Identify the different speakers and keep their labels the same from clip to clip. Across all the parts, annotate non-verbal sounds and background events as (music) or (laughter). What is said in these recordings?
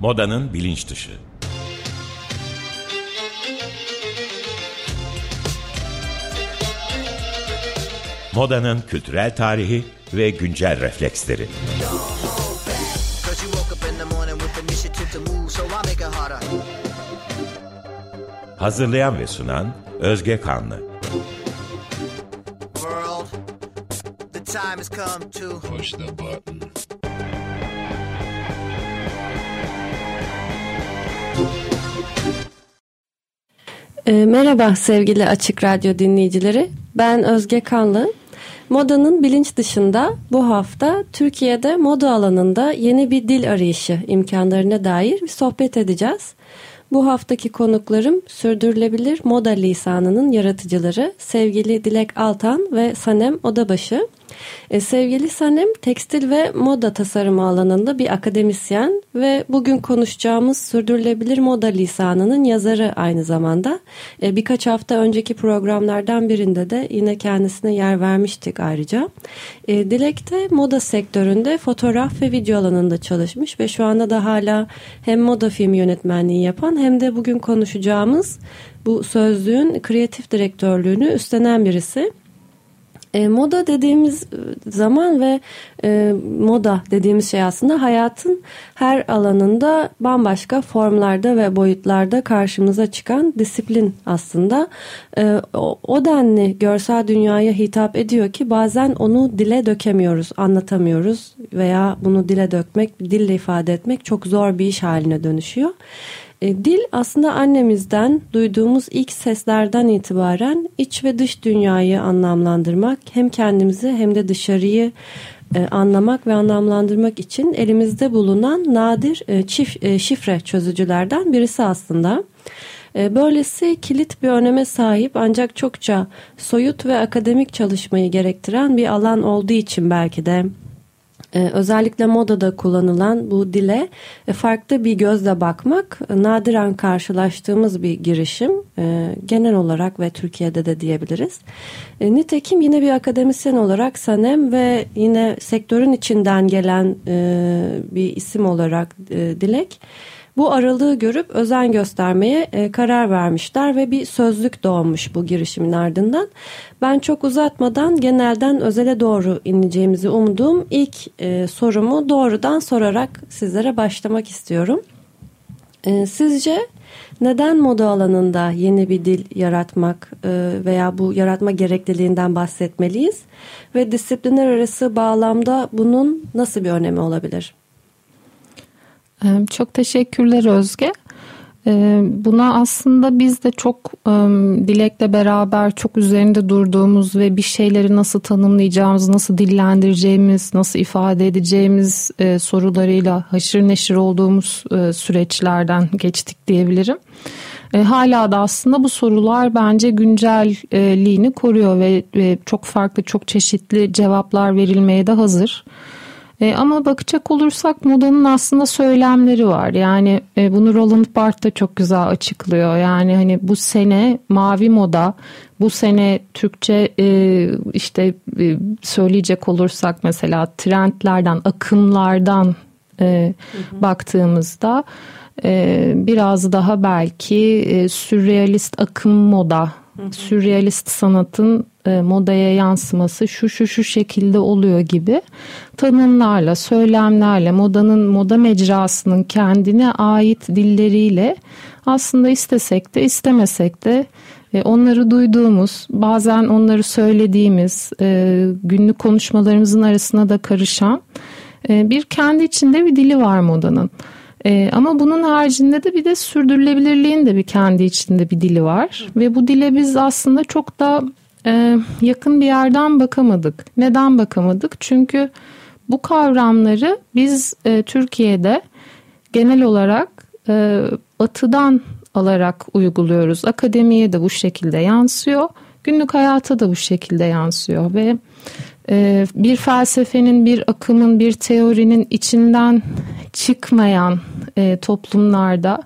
Speaker 1: Modanın bilinç dışı. Modanın kültürel tarihi ve güncel refleksleri. Hazırlayan ve sunan Özge Kanlı. Push the button.
Speaker 2: Merhaba sevgili Açık Radyo dinleyicileri. Ben Özge Kanlı. Modanın bilinç dışında bu hafta Türkiye'de moda alanında yeni bir dil arayışı imkanlarına dair bir sohbet edeceğiz. Bu haftaki konuklarım sürdürülebilir moda lisanının yaratıcıları sevgili Dilek Altan ve Sanem Odabaşı. E, sevgili Sanem tekstil ve moda tasarımı alanında bir akademisyen ve bugün konuşacağımız sürdürülebilir moda lisanının yazarı aynı zamanda. E, birkaç hafta önceki programlardan birinde de yine kendisine yer vermiştik ayrıca. E, Dilek de moda sektöründe fotoğraf ve video alanında çalışmış ve şu anda da hala hem moda film yönetmenliği yapan hem de bugün konuşacağımız bu sözlüğün kreatif direktörlüğünü üstlenen birisi. E, moda dediğimiz e, zaman ve e, moda dediğimiz şey aslında hayatın her alanında bambaşka formlarda ve boyutlarda karşımıza çıkan disiplin aslında. E, o, o denli görsel dünyaya hitap ediyor ki bazen onu dile dökemiyoruz, anlatamıyoruz veya bunu dile dökmek, dille ifade etmek çok zor bir iş haline dönüşüyor. E, dil aslında annemizden duyduğumuz ilk seslerden itibaren iç ve dış dünyayı anlamlandırmak hem kendimizi hem de dışarıyı e, anlamak ve anlamlandırmak için elimizde bulunan nadir e, çift e, şifre çözücülerden birisi aslında. E, böylesi kilit bir öneme sahip ancak çokça soyut ve akademik çalışmayı gerektiren bir alan olduğu için belki de ee, özellikle modada kullanılan bu dile e, farklı bir gözle bakmak e, nadiren karşılaştığımız bir girişim. E, genel olarak ve Türkiye'de de diyebiliriz. E, nitekim yine bir akademisyen olarak Sanem ve yine sektörün içinden gelen e, bir isim olarak e, Dilek bu aralığı görüp özen göstermeye e, karar vermişler ve bir sözlük doğmuş bu girişimin ardından. Ben çok uzatmadan genelden özele doğru ineceğimizi umduğum ilk e, sorumu doğrudan sorarak sizlere başlamak istiyorum. E, sizce neden moda alanında yeni bir dil yaratmak veya bu yaratma gerekliliğinden bahsetmeliyiz? Ve disiplinler arası bağlamda bunun nasıl bir önemi olabilir?
Speaker 3: Çok teşekkürler Özge. Buna aslında biz de çok Dilek'le beraber çok üzerinde durduğumuz ve bir şeyleri nasıl tanımlayacağımız, nasıl dillendireceğimiz, nasıl ifade edeceğimiz sorularıyla haşır neşir olduğumuz süreçlerden geçtik diyebilirim. Hala da aslında bu sorular bence güncelliğini koruyor ve çok farklı, çok çeşitli cevaplar verilmeye de hazır. E, ama bakacak olursak modanın aslında söylemleri var. Yani e, bunu Roland Barthes da çok güzel açıklıyor. Yani hani bu sene mavi moda, bu sene Türkçe e, işte e, söyleyecek olursak mesela trendlerden, akımlardan e, hı hı. baktığımızda e, biraz daha belki e, sürrealist akım moda sürrealist sanatın e, modaya yansıması şu şu şu şekilde oluyor gibi tanımlarla, söylemlerle, modanın moda mecrasının kendine ait dilleriyle aslında istesek de istemesek de e, onları duyduğumuz, bazen onları söylediğimiz, e, günlük konuşmalarımızın arasına da karışan e, bir kendi içinde bir dili var modanın. E, ama bunun haricinde de bir de sürdürülebilirliğin de bir kendi içinde bir dili var. Ve bu dile biz aslında çok da e, yakın bir yerden bakamadık. Neden bakamadık? Çünkü bu kavramları biz e, Türkiye'de genel olarak e, batıdan alarak uyguluyoruz. Akademiye de bu şekilde yansıyor. Günlük hayata da bu şekilde yansıyor ve e, bir felsefenin, bir akımın, bir teorinin içinden çıkmayan e, toplumlarda,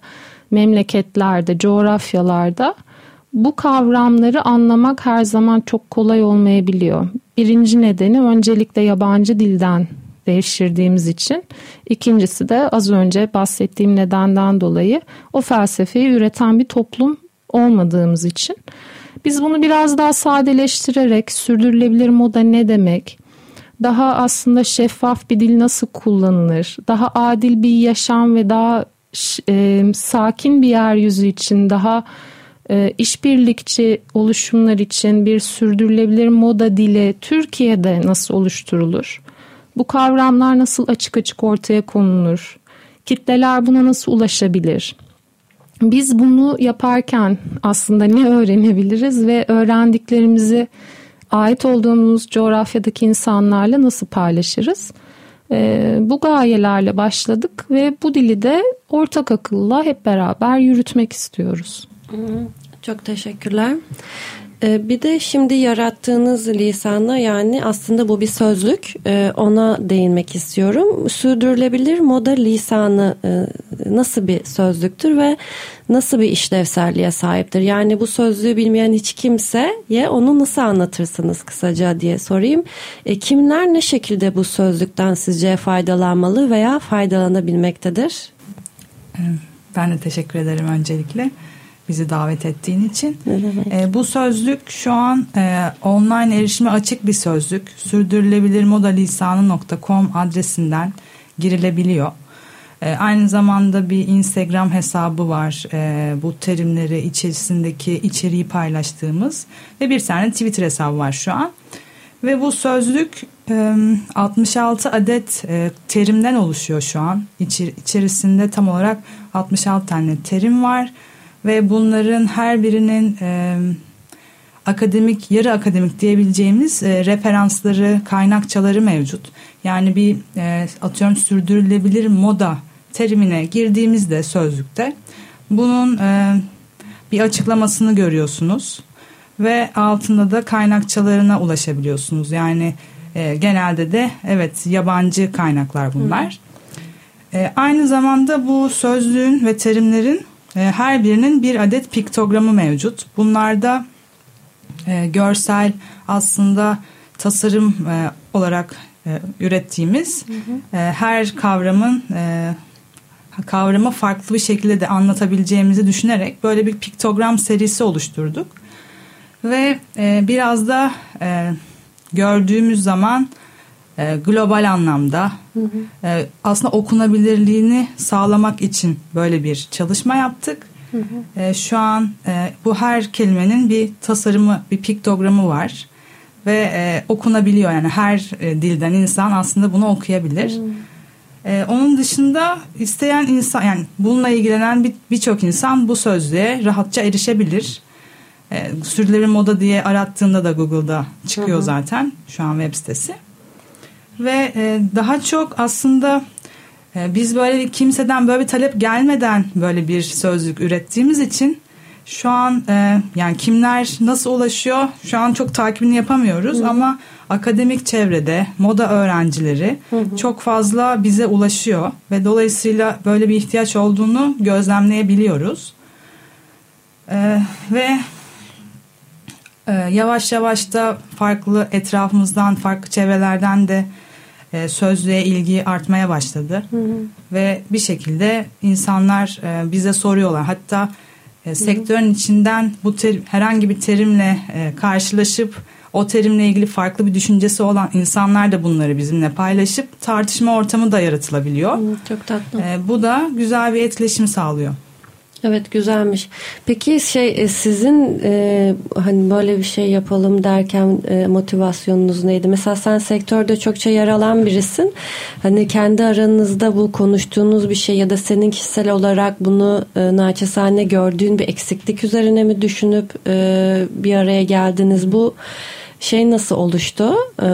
Speaker 3: memleketlerde, coğrafyalarda bu kavramları anlamak her zaman çok kolay olmayabiliyor. birinci nedeni öncelikle yabancı dilden devşirdiğimiz için. İkincisi de az önce bahsettiğim nedenden dolayı o felsefeyi üreten bir toplum olmadığımız için. Biz bunu biraz daha sadeleştirerek sürdürülebilir moda ne demek, daha aslında şeffaf bir dil nasıl kullanılır, daha adil bir yaşam ve daha e, sakin bir yeryüzü için, daha işbirlikçi oluşumlar için bir sürdürülebilir moda dili Türkiye'de nasıl oluşturulur? Bu kavramlar nasıl açık açık ortaya konulur? Kitleler buna nasıl ulaşabilir? Biz bunu yaparken aslında ne öğrenebiliriz ve öğrendiklerimizi ait olduğumuz coğrafyadaki insanlarla nasıl paylaşırız? E, bu gayelerle başladık ve bu dili de ortak akılla hep beraber yürütmek istiyoruz.
Speaker 2: Çok teşekkürler. Ee, bir de şimdi yarattığınız lisanla yani aslında bu bir sözlük ee, ona değinmek istiyorum. Sürdürülebilir moda lisanı e, nasıl bir sözlüktür ve nasıl bir işlevselliğe sahiptir? Yani bu sözlüğü bilmeyen hiç kimseye onu nasıl anlatırsınız kısaca diye sorayım. E, kimler ne şekilde bu sözlükten sizce faydalanmalı veya faydalanabilmektedir?
Speaker 4: Ben de teşekkür ederim öncelikle bizi davet ettiğin için. E, bu sözlük şu an e, online erişime açık bir sözlük. Sürdürülebilir moda lisanı.com adresinden girilebiliyor. E, aynı zamanda bir Instagram hesabı var. E, bu terimleri içerisindeki içeriği paylaştığımız ve bir tane Twitter hesabı var şu an. Ve bu sözlük e, 66 adet e, terimden oluşuyor şu an. İçer, içerisinde tam olarak 66 tane terim var ve bunların her birinin e, akademik, yarı akademik diyebileceğimiz e, referansları, kaynakçaları mevcut. Yani bir e, atıyorum sürdürülebilir moda terimine girdiğimizde sözlükte bunun e, bir açıklamasını görüyorsunuz ve altında da kaynakçalarına ulaşabiliyorsunuz. Yani e, genelde de evet yabancı kaynaklar bunlar. E, aynı zamanda bu sözlüğün ve terimlerin her birinin bir adet piktogramı mevcut. Bunlarda e, görsel aslında tasarım e, olarak e, ürettiğimiz hı hı. Her kavramın kavramı farklı bir şekilde de anlatabileceğimizi düşünerek böyle bir piktogram serisi oluşturduk. Ve biraz da gördüğümüz zaman e, global anlamda hı hı. E, aslında okunabilirliğini sağlamak için böyle bir çalışma yaptık. Hı hı. E, şu an e, bu her kelimenin bir tasarımı, bir piktogramı var ve e, okunabiliyor yani her e, dilden insan aslında bunu okuyabilir. Hı. E, onun dışında isteyen insan yani bununla ilgilenen birçok bir insan bu sözlüğe rahatça erişebilir. E, sürdürülebilir moda diye arattığında da Google'da çıkıyor hı hı. zaten şu an web sitesi ve e, daha çok aslında e, biz böyle bir kimseden böyle bir talep gelmeden böyle bir sözlük ürettiğimiz için şu an e, yani kimler nasıl ulaşıyor şu an çok takibini yapamıyoruz hı. ama akademik çevrede moda öğrencileri hı hı. çok fazla bize ulaşıyor ve dolayısıyla böyle bir ihtiyaç olduğunu gözlemleyebiliyoruz. E, ve e, yavaş yavaş da farklı etrafımızdan farklı çevrelerden de e, sözlüğe ilgi artmaya başladı. Hı hı. Ve bir şekilde insanlar e, bize soruyorlar. Hatta e, sektörün içinden bu ter, herhangi bir terimle e, karşılaşıp o terimle ilgili farklı bir düşüncesi olan insanlar da bunları bizimle paylaşıp tartışma ortamı da yaratılabiliyor. Hı,
Speaker 2: çok tatlı.
Speaker 4: E, bu da güzel bir etkileşim sağlıyor.
Speaker 2: Evet güzelmiş. Peki şey e, sizin e, hani böyle bir şey yapalım derken e, motivasyonunuz neydi? Mesela sen sektörde çokça yer alan birisin. Hani kendi aranızda bu konuştuğunuz bir şey ya da senin kişisel olarak bunu e, naçizane gördüğün bir eksiklik üzerine mi düşünüp e, bir araya geldiniz? Bu şey nasıl oluştu e,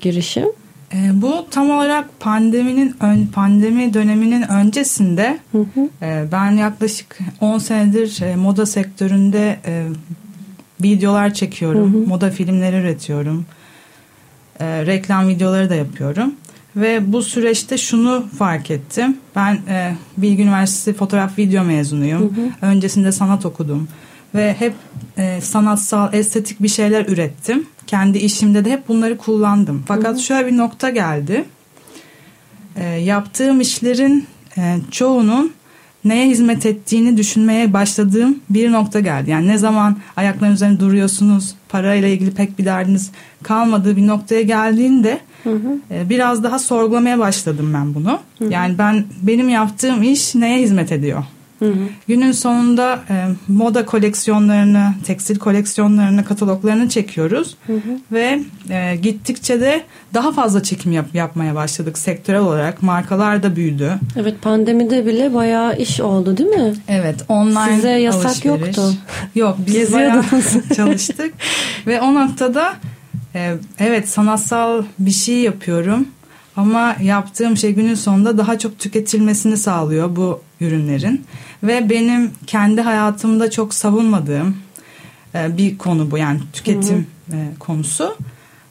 Speaker 2: girişim?
Speaker 4: E, bu tam olarak pandeminin ön, pandemi döneminin öncesinde hı hı. E, ben yaklaşık 10 senedir e, moda sektöründe e, videolar çekiyorum. Hı hı. Moda filmleri üretiyorum. E, reklam videoları da yapıyorum. Ve bu süreçte şunu fark ettim. Ben e, Bilgi Üniversitesi fotoğraf video mezunuyum. Hı hı. Öncesinde sanat okudum. Ve hep e, sanatsal, estetik bir şeyler ürettim kendi işimde de hep bunları kullandım. Fakat hı hı. şöyle bir nokta geldi. E, yaptığım işlerin e, çoğunun neye hizmet ettiğini düşünmeye başladığım bir nokta geldi. Yani ne zaman ayakların üzerinde duruyorsunuz, parayla ilgili pek bir derdiniz kalmadığı bir noktaya geldiğinde hı hı. E, biraz daha sorgulamaya başladım ben bunu. Hı hı. Yani ben benim yaptığım iş neye hizmet ediyor? Hı hı. Günün sonunda e, moda koleksiyonlarını, tekstil koleksiyonlarını, kataloglarını çekiyoruz hı hı. ve e, gittikçe de daha fazla çekim yap, yapmaya başladık sektörel olarak. Markalar da büyüdü.
Speaker 2: Evet pandemide bile bayağı iş oldu değil mi?
Speaker 4: Evet online
Speaker 2: Size yasak alışveriş. yoktu.
Speaker 4: Yok biz bayağı (laughs) çalıştık ve o noktada e, evet sanatsal bir şey yapıyorum ama yaptığım şey günün sonunda daha çok tüketilmesini sağlıyor bu ürünlerin. Ve benim kendi hayatımda çok savunmadığım e, bir konu bu yani tüketim hı hı. E, konusu.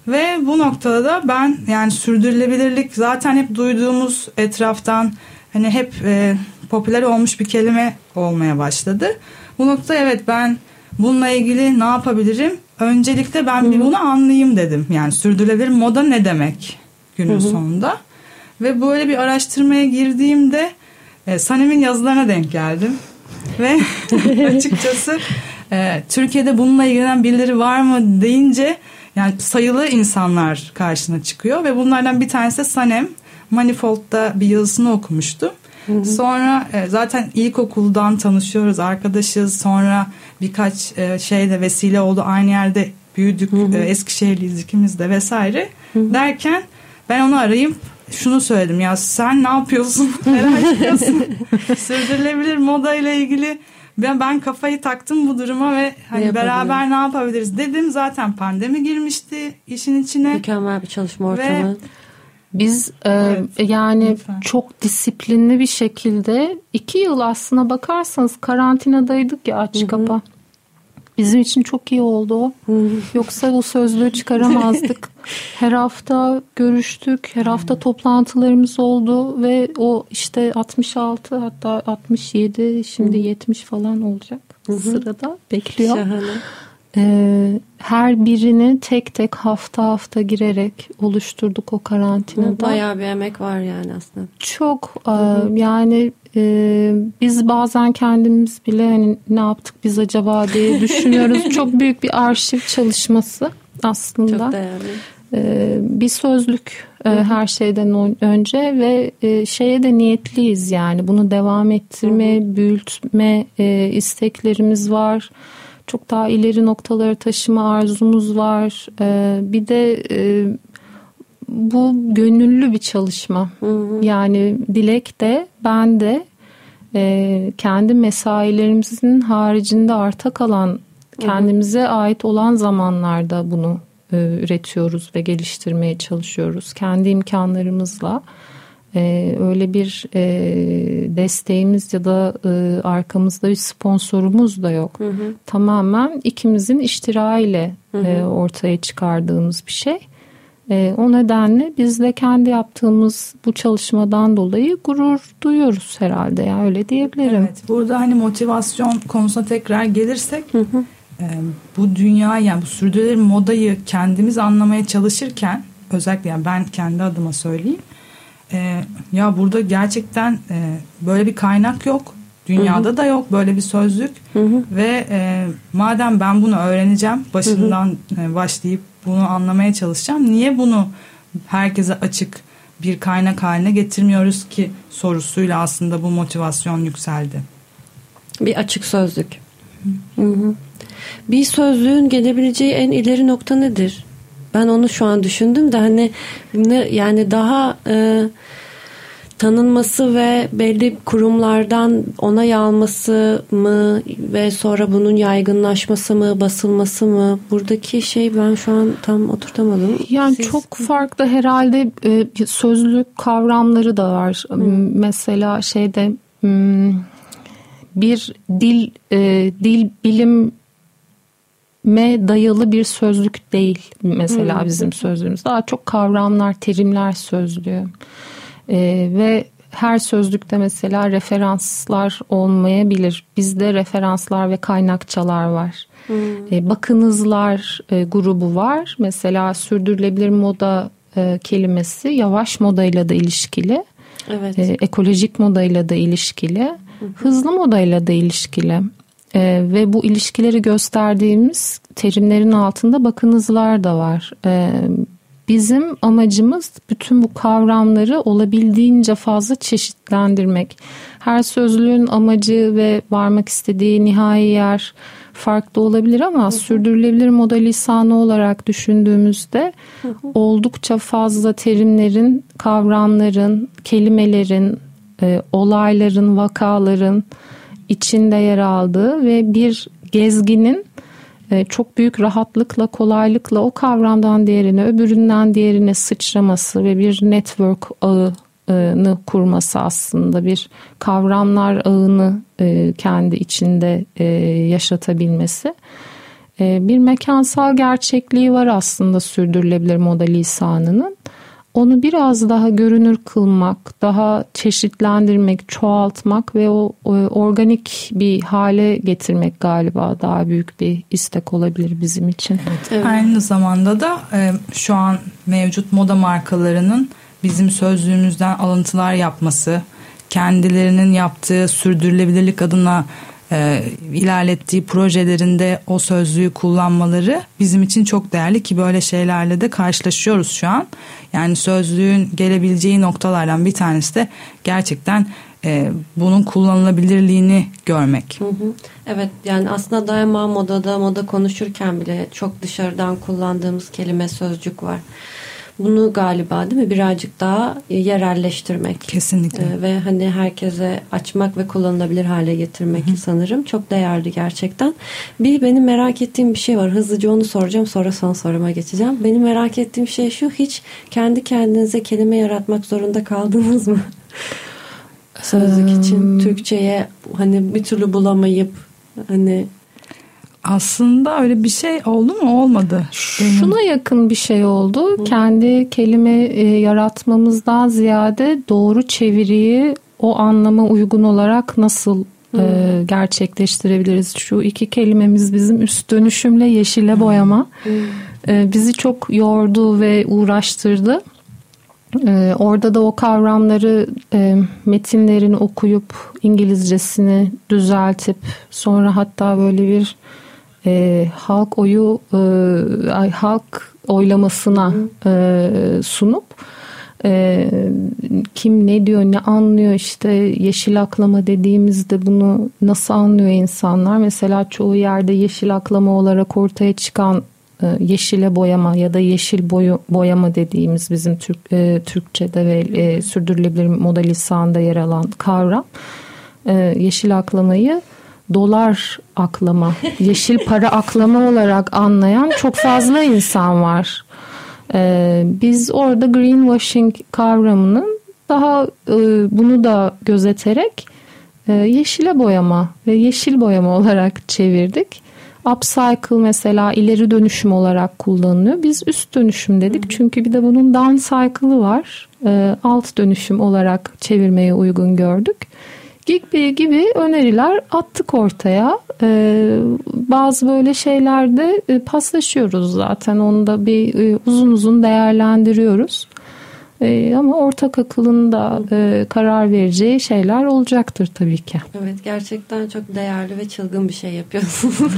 Speaker 4: Ve bu noktada da ben yani sürdürülebilirlik zaten hep duyduğumuz etraftan hani hep e, popüler olmuş bir kelime olmaya başladı. Bu nokta evet ben bununla ilgili ne yapabilirim? Öncelikle ben Hı-hı. bir bunu anlayayım dedim. Yani sürdürülebilir moda ne demek günün Hı-hı. sonunda. Ve böyle bir araştırmaya girdiğimde e, Sanem'in yazılarına denk geldim. Ve (laughs) açıkçası e, Türkiye'de bununla ilgilenen birileri var mı deyince yani sayılı insanlar karşına çıkıyor ve bunlardan bir tanesi de Sanem. Manifold'da bir yazısını okumuştum. Hı hı. Sonra e, zaten ilkokuldan tanışıyoruz, arkadaşız. Sonra birkaç e, şeyde vesile oldu. Aynı yerde büyüdük. Hı hı. E, Eskişehirliyiz ikimiz de vesaire. Hı hı. Derken ben onu arayayım şunu söyledim ya sen ne yapıyorsun (laughs) merak ediyorsun sürdürülebilir moda ile ilgili ben, ben kafayı taktım bu duruma ve hani ne beraber ne yapabiliriz dedim zaten pandemi girmişti işin içine
Speaker 2: mükemmel bir çalışma ortamı ve
Speaker 3: biz e, evet, yani lütfen. çok disiplinli bir şekilde iki yıl aslına bakarsanız karantinadaydık ya aç kapa. Bizim için çok iyi oldu o. Yoksa o sözlüğü çıkaramazdık. (laughs) her hafta görüştük, her hafta toplantılarımız oldu ve o işte 66 hatta 67 şimdi 70 falan olacak sırada bekliyor. Şahane. Ee, her birini tek tek hafta hafta girerek oluşturduk o karantinada.
Speaker 2: Bayağı bir emek var yani aslında.
Speaker 3: Çok hı hı. E, yani e, biz bazen kendimiz bile hani ne yaptık biz acaba diye düşünüyoruz. (laughs) Çok büyük bir arşiv çalışması aslında. Çok değerli. E, bir sözlük e, her şeyden önce ve e, şeye de niyetliyiz yani bunu devam ettirme, büyütme e, isteklerimiz var çok daha ileri noktalara taşıma arzumuz var. Ee, bir de bu gönüllü bir çalışma. Hı hı. Yani Dilek de ben de kendi mesailerimizin haricinde arta kalan kendimize ait olan zamanlarda bunu üretiyoruz ve geliştirmeye çalışıyoruz. Kendi imkanlarımızla e, öyle bir e, desteğimiz ya da e, arkamızda bir sponsorumuz da yok. Hı hı. Tamamen ikimizin iştiraiyle hı hı. E, ortaya çıkardığımız bir şey. E, o nedenle biz de kendi yaptığımız bu çalışmadan dolayı gurur duyuyoruz herhalde ya öyle diyebilirim. Evet,
Speaker 4: burada hani motivasyon konusuna tekrar gelirsek hı hı. E, bu dünya yani bu sürdürülebilir modayı kendimiz anlamaya çalışırken özellikle yani ben kendi adıma söyleyeyim e, ya burada gerçekten e, böyle bir kaynak yok. Dünyada hı hı. da yok böyle bir sözlük hı hı. ve e, madem ben bunu öğreneceğim başından hı hı. E, başlayıp bunu anlamaya çalışacağım. Niye bunu herkese açık bir kaynak haline getirmiyoruz ki sorusuyla aslında bu motivasyon yükseldi.
Speaker 2: Bir açık sözlük. Hı hı. Bir sözlüğün gelebileceği en ileri nokta nedir? Ben onu şu an düşündüm de hani ne, yani daha e, tanınması ve belli kurumlardan onay alması mı ve sonra bunun yaygınlaşması mı basılması mı buradaki şey ben şu an tam oturtamadım.
Speaker 3: Yani Siz... çok farklı herhalde e, sözlük kavramları da var. Hı. Mesela şeyde bir dil e, dil bilim me dayalı bir sözlük değil mesela hmm. bizim sözlüğümüz. Daha çok kavramlar, terimler sözlüğü. Ee, ve her sözlükte mesela referanslar olmayabilir. Bizde referanslar ve kaynakçalar var. Hmm. E, bakınızlar e, grubu var. Mesela sürdürülebilir moda e, kelimesi yavaş modayla da ilişkili. Evet. E, ekolojik modayla da ilişkili. Hı hı. Hızlı modayla da ilişkili. E, ve bu ilişkileri gösterdiğimiz terimlerin altında bakınızlar da var. E, bizim amacımız bütün bu kavramları olabildiğince fazla çeşitlendirmek. Her sözlüğün amacı ve varmak istediği nihai yer farklı olabilir ama hı hı. sürdürülebilir moda lisanı olarak düşündüğümüzde hı hı. oldukça fazla terimlerin, kavramların, kelimelerin, e, olayların, vakaların içinde yer aldığı ve bir gezginin e, çok büyük rahatlıkla, kolaylıkla o kavramdan diğerine, öbüründen diğerine sıçraması ve bir network ağını kurması aslında bir kavramlar ağını e, kendi içinde e, yaşatabilmesi. Bir mekansal gerçekliği var aslında sürdürülebilir moda lisanının onu biraz daha görünür kılmak, daha çeşitlendirmek, çoğaltmak ve o, o organik bir hale getirmek galiba daha büyük bir istek olabilir bizim için.
Speaker 4: Evet. Evet. Aynı zamanda da e, şu an mevcut moda markalarının bizim sözlüğümüzden alıntılar yapması, kendilerinin yaptığı sürdürülebilirlik adına e, ilerlettiği projelerinde o sözlüğü kullanmaları bizim için çok değerli ki böyle şeylerle de karşılaşıyoruz şu an. Yani sözlüğün gelebileceği noktalardan bir tanesi de gerçekten e, bunun kullanılabilirliğini görmek. Hı hı.
Speaker 2: Evet yani aslında daima modada moda konuşurken bile çok dışarıdan kullandığımız kelime sözcük var. Bunu galiba değil mi birazcık daha yerelleştirmek.
Speaker 4: Kesinlikle.
Speaker 2: Ee, ve hani herkese açmak ve kullanılabilir hale getirmek Hı-hı. sanırım. Çok değerli gerçekten. Bir benim merak ettiğim bir şey var. Hızlıca onu soracağım sonra son soruma geçeceğim. Benim merak ettiğim şey şu. Hiç kendi kendinize kelime yaratmak zorunda kaldınız mı? (laughs) Sözlük için Türkçe'ye hani bir türlü bulamayıp hani
Speaker 4: aslında öyle bir şey oldu mu? Olmadı.
Speaker 3: Şuna yakın bir şey oldu. Hı. Kendi kelime e, yaratmamızdan ziyade doğru çeviriyi o anlama uygun olarak nasıl e, gerçekleştirebiliriz? Şu iki kelimemiz bizim üst dönüşümle yeşile boyama. E, bizi çok yordu ve uğraştırdı. E, orada da o kavramları e, metinlerini okuyup İngilizcesini düzeltip sonra hatta böyle bir e, halk oyu e, halk oylamasına e, sunup e, kim ne diyor ne anlıyor işte yeşil aklama dediğimizde bunu nasıl anlıyor insanlar? Mesela çoğu yerde yeşil aklama olarak ortaya çıkan e, yeşile boyama ya da yeşil boyu, boyama dediğimiz bizim Türk e, Türkçe'de ve e, sürdürülebilir moda lisanında yer alan kavram e, yeşil aklamayı dolar aklama, yeşil para aklama olarak anlayan çok fazla insan var. Ee, biz orada greenwashing kavramının daha e, bunu da gözeterek e, yeşile boyama ve yeşil boyama olarak çevirdik. Upcycle mesela ileri dönüşüm olarak kullanılıyor. Biz üst dönüşüm dedik. Çünkü bir de bunun downcycle'ı var. E, alt dönüşüm olarak çevirmeye uygun gördük gibi gibi öneriler attık ortaya. Ee, bazı böyle şeylerde e, paslaşıyoruz zaten. Onu da bir e, uzun uzun değerlendiriyoruz. E, ama ortak akılın da e, karar vereceği şeyler olacaktır tabii ki.
Speaker 2: Evet gerçekten çok değerli ve çılgın bir şey yapıyorsunuz. (laughs)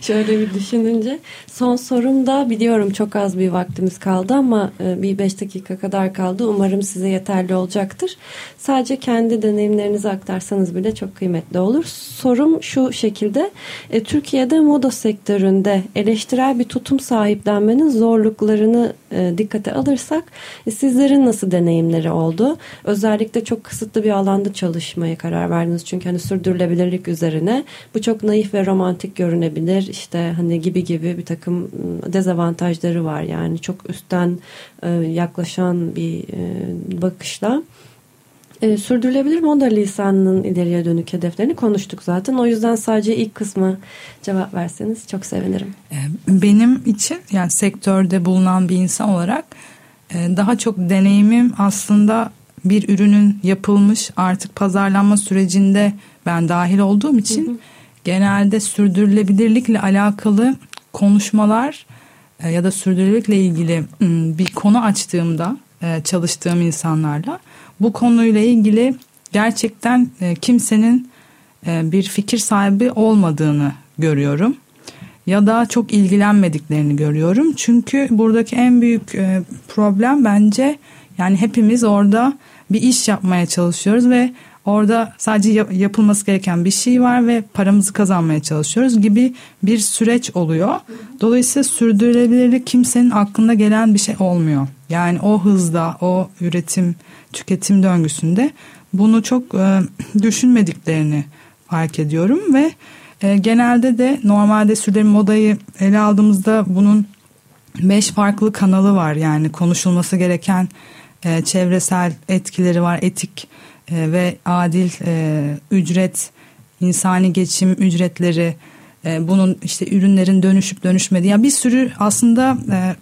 Speaker 2: Şöyle bir düşününce. Son sorum da biliyorum çok az bir vaktimiz kaldı ama e, bir beş dakika kadar kaldı. Umarım size yeterli olacaktır. Sadece kendi deneyimlerinizi aktarsanız bile çok kıymetli olur. Sorum şu şekilde. E, Türkiye'de moda sektöründe eleştirel bir tutum sahiplenmenin zorluklarını dikkate alırsak e, sizlerin nasıl deneyimleri oldu? Özellikle çok kısıtlı bir alanda çalışmaya karar verdiniz çünkü hani sürdürülebilirlik üzerine bu çok naif ve romantik görünebilir işte hani gibi gibi bir takım ıı, dezavantajları var yani çok üstten e, yaklaşan bir e, bakışla. E, sürdürülebilir moda lisanının ileriye dönük hedeflerini konuştuk zaten. O yüzden sadece ilk kısmı cevap verseniz çok sevinirim.
Speaker 4: E, benim için yani sektörde bulunan bir insan olarak daha çok deneyimim aslında bir ürünün yapılmış artık pazarlanma sürecinde ben dahil olduğum için hı hı. genelde sürdürülebilirlikle alakalı konuşmalar e, ya da sürdürülebilirlikle ilgili bir konu açtığımda e, çalıştığım insanlarla bu konuyla ilgili gerçekten e, kimsenin bir fikir sahibi olmadığını görüyorum ya da çok ilgilenmediklerini görüyorum. Çünkü buradaki en büyük problem bence yani hepimiz orada bir iş yapmaya çalışıyoruz ve Orada sadece yapılması gereken bir şey var ve paramızı kazanmaya çalışıyoruz gibi bir süreç oluyor. Dolayısıyla sürdürülebilirlik kimsenin aklında gelen bir şey olmuyor. Yani o hızda, o üretim, tüketim döngüsünde bunu çok e, (clears throat) düşünmediklerini fark ediyorum ve e, genelde de normalde sürdürülebilir modayı ele aldığımızda bunun beş farklı kanalı var. Yani konuşulması gereken e, çevresel etkileri var, etik e, ve adil e, ücret, insani geçim ücretleri, e, bunun işte ürünlerin dönüşüp dönüşmediği. Yani bir sürü aslında e,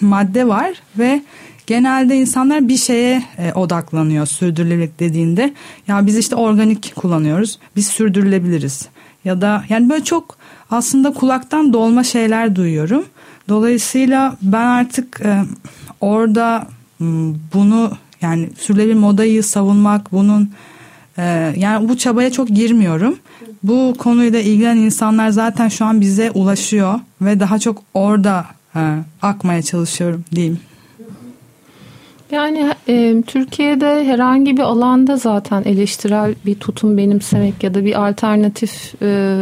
Speaker 4: madde var ve genelde insanlar bir şeye e, odaklanıyor sürdürülebilirlik dediğinde. Ya biz işte organik kullanıyoruz biz sürdürülebiliriz ya da yani böyle çok aslında kulaktan dolma şeyler duyuyorum dolayısıyla ben artık e, orada bunu yani sürdürülebilir modayı savunmak bunun e, yani bu çabaya çok girmiyorum. Bu konuyla ilgilenen insanlar zaten şu an bize ulaşıyor ve daha çok orada e, akmaya çalışıyorum diyeyim.
Speaker 3: Yani e, Türkiye'de herhangi bir alanda zaten eleştirel bir tutum benimsemek ya da bir alternatif e,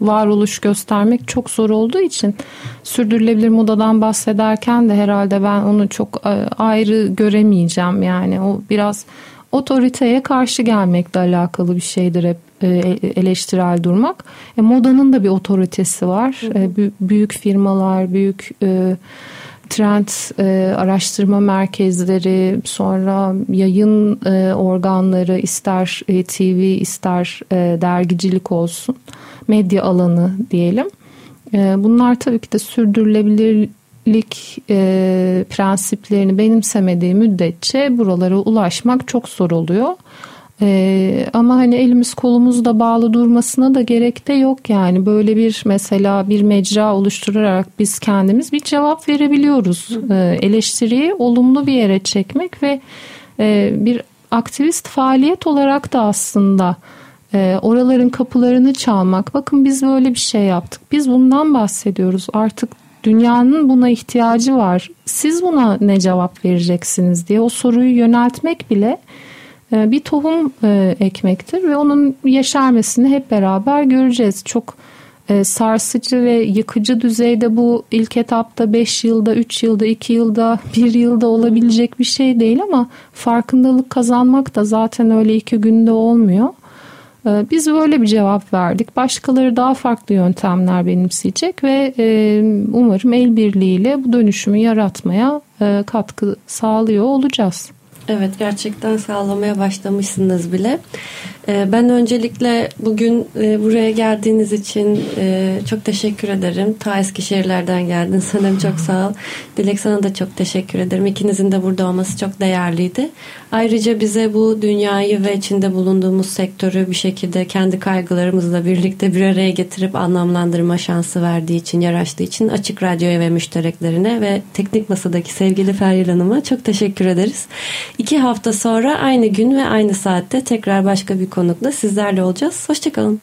Speaker 3: varoluş göstermek çok zor olduğu için sürdürülebilir modadan bahsederken de herhalde ben onu çok e, ayrı göremeyeceğim. Yani o biraz otoriteye karşı gelmekle alakalı bir şeydir hep e, eleştirel durmak. E, modanın da bir otoritesi var. E, büyük firmalar, büyük e, trend e, araştırma merkezleri, sonra yayın e, organları ister e, TV ister e, dergicilik olsun, medya alanı diyelim. E, bunlar tabii ki de sürdürülebilirlik e, prensiplerini benimsemediği müddetçe buralara ulaşmak çok zor oluyor. Ee, ama hani elimiz kolumuz da bağlı durmasına da gerek de yok yani böyle bir mesela bir mecra oluşturarak biz kendimiz bir cevap verebiliyoruz. Ee, eleştiriyi olumlu bir yere çekmek ve e, bir aktivist faaliyet olarak da aslında e, oraların kapılarını çalmak. Bakın biz böyle bir şey yaptık. Biz bundan bahsediyoruz. Artık dünyanın buna ihtiyacı var. Siz buna ne cevap vereceksiniz diye o soruyu yöneltmek bile bir tohum e, ekmektir ve onun yeşermesini hep beraber göreceğiz. Çok e, sarsıcı ve yıkıcı düzeyde bu ilk etapta 5 yılda, 3 yılda, 2 yılda, (laughs) 1 yılda olabilecek bir şey değil ama farkındalık kazanmak da zaten öyle iki günde olmuyor. Biz böyle bir cevap verdik. Başkaları daha farklı yöntemler benimseyecek ve umarım el birliğiyle bu dönüşümü yaratmaya katkı sağlıyor olacağız.
Speaker 2: Evet gerçekten sağlamaya başlamışsınız bile. Ee, ben öncelikle bugün e, buraya geldiğiniz için e, çok teşekkür ederim. Ta Eskişehirlerden geldin sanırım çok sağ ol. Dilek sana da çok teşekkür ederim. İkinizin de burada olması çok değerliydi. Ayrıca bize bu dünyayı ve içinde bulunduğumuz sektörü bir şekilde kendi kaygılarımızla birlikte bir araya getirip anlamlandırma şansı verdiği için, yaraştığı için Açık Radyo'ya ve müştereklerine ve Teknik Masa'daki sevgili Feryal Hanım'a çok teşekkür ederiz. İki hafta sonra aynı gün ve aynı saatte tekrar başka bir konukla sizlerle olacağız. Hoşçakalın.